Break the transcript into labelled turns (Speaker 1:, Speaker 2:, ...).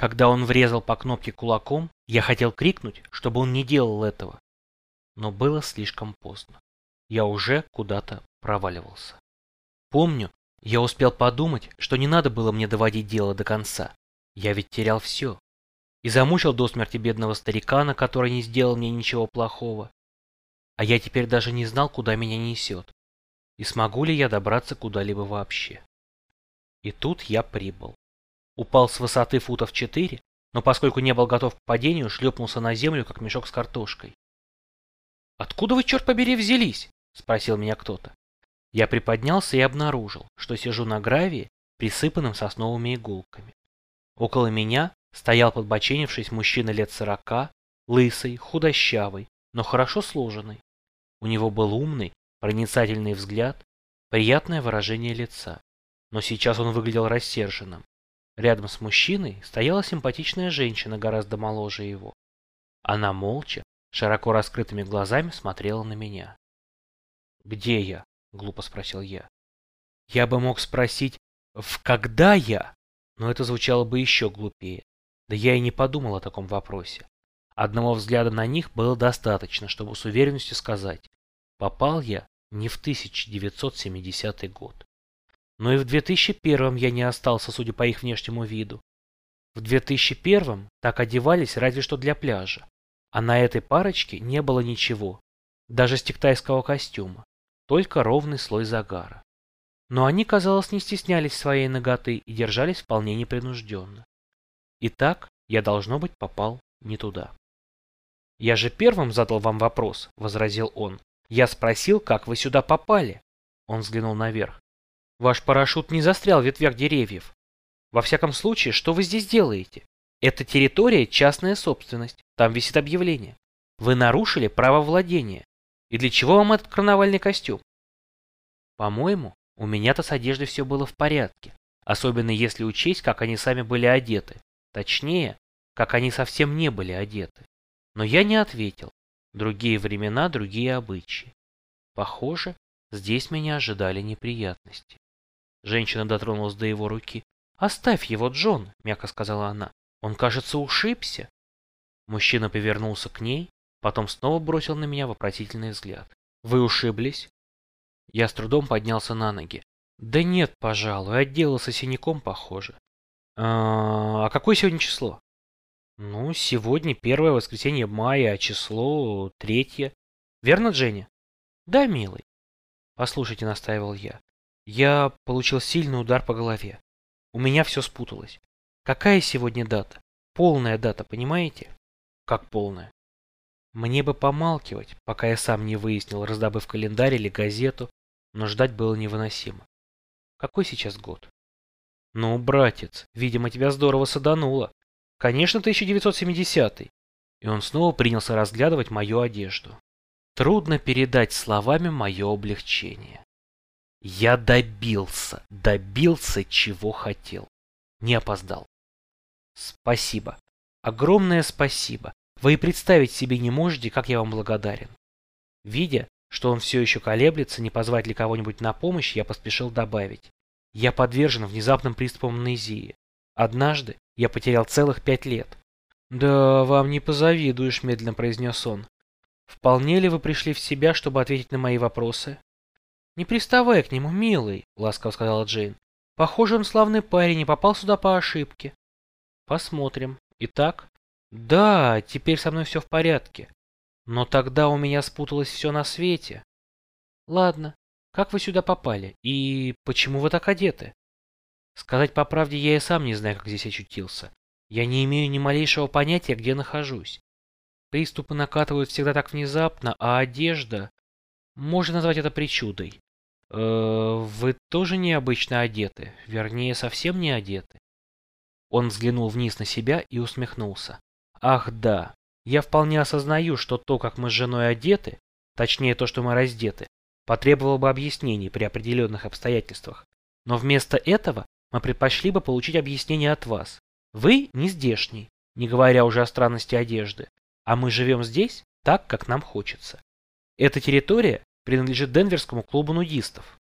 Speaker 1: Когда он врезал по кнопке кулаком, я хотел крикнуть, чтобы он не делал этого. Но было слишком поздно. Я уже куда-то проваливался. Помню, я успел подумать, что не надо было мне доводить дело до конца. Я ведь терял все. И замучил до смерти бедного старикана, который не сделал мне ничего плохого. А я теперь даже не знал, куда меня несет. И смогу ли я добраться куда-либо вообще. И тут я прибыл. Упал с высоты футов четыре, но поскольку не был готов к падению, шлепнулся на землю, как мешок с картошкой. «Откуда вы, черт побери, взялись?» — спросил меня кто-то. Я приподнялся и обнаружил, что сижу на гравии, присыпанном сосновыми иголками. Около меня стоял подбоченившись мужчина лет сорока, лысый, худощавый, но хорошо сложенный. У него был умный, проницательный взгляд, приятное выражение лица. Но сейчас он выглядел рассерженным. Рядом с мужчиной стояла симпатичная женщина, гораздо моложе его. Она молча, широко раскрытыми глазами смотрела на меня. «Где я?» — глупо спросил я. Я бы мог спросить «в когда я?», но это звучало бы еще глупее. Да я и не подумал о таком вопросе. Одного взгляда на них было достаточно, чтобы с уверенностью сказать «попал я не в 1970 год». Но и в 2001 я не остался, судя по их внешнему виду. В 2001 так одевались разве что для пляжа, а на этой парочке не было ничего, даже стектайского костюма только ровный слой загара. Но они, казалось, не стеснялись своей ноготы и держались вполне непринужденно. Итак, я, должно быть, попал не туда. «Я же первым задал вам вопрос», — возразил он. «Я спросил, как вы сюда попали?» Он взглянул наверх. «Ваш парашют не застрял в ветвях деревьев. Во всяком случае, что вы здесь делаете? Эта территория – частная собственность. Там висит объявление. Вы нарушили право владения. И для чего вам этот карнавальный костюм? По-моему, у меня-то с одеждой все было в порядке, особенно если учесть, как они сами были одеты. Точнее, как они совсем не были одеты. Но я не ответил. Другие времена, другие обычаи. Похоже, здесь меня ожидали неприятности. Женщина дотронулась до его руки. «Оставь его, Джон», — мягко сказала она. «Он, кажется, ушибся». Мужчина повернулся к ней, Потом снова бросил на меня вопросительный взгляд. «Вы ушиблись?» Я с трудом поднялся на ноги. «Да нет, пожалуй, отделался синяком, похоже». «А, а какое сегодня число?» «Ну, сегодня первое воскресенье мая, а число третье. Верно, Дженни?» «Да, милый». «Послушайте», — настаивал я. «Я получил сильный удар по голове. У меня все спуталось. Какая сегодня дата? Полная дата, понимаете?» «Как полная?» Мне бы помалкивать, пока я сам не выяснил, раздобыв календарь или газету, но ждать было невыносимо. Какой сейчас год? Ну, братец, видимо, тебя здорово садануло. Конечно, 1970-й. И он снова принялся разглядывать мою одежду. Трудно передать словами мое облегчение. Я добился, добился, чего хотел. Не опоздал. Спасибо. Огромное спасибо. Вы и представить себе не можете, как я вам благодарен. Видя, что он все еще колеблется, не позвать ли кого-нибудь на помощь, я поспешил добавить. Я подвержен внезапным приступам амнезии. Однажды я потерял целых пять лет. «Да, вам не позавидуешь», — медленно произнес он. «Вполне ли вы пришли в себя, чтобы ответить на мои вопросы?» «Не приставай к нему, милый», — ласково сказала Джейн. «Похоже, он славный парень и попал сюда по ошибке». «Посмотрим. Итак, да, теперь со мной все в порядке. Но тогда у меня спуталось все на свете. Ладно, как вы сюда попали? И почему вы так одеты? Сказать по правде, я и сам не знаю, как здесь очутился. Я не имею ни малейшего понятия, где нахожусь. Приступы накатывают всегда так внезапно, а одежда... Можно назвать это причудой. Э вы тоже необычно одеты, вернее, совсем не одеты. Он взглянул вниз на себя и усмехнулся. Ах да, я вполне осознаю, что то, как мы с женой одеты, точнее то, что мы раздеты, потребовало бы объяснений при определенных обстоятельствах. Но вместо этого мы предпочли бы получить объяснение от вас. Вы не здешний, не говоря уже о странности одежды, а мы живем здесь так, как нам хочется. Эта территория принадлежит Денверскому клубу нудистов.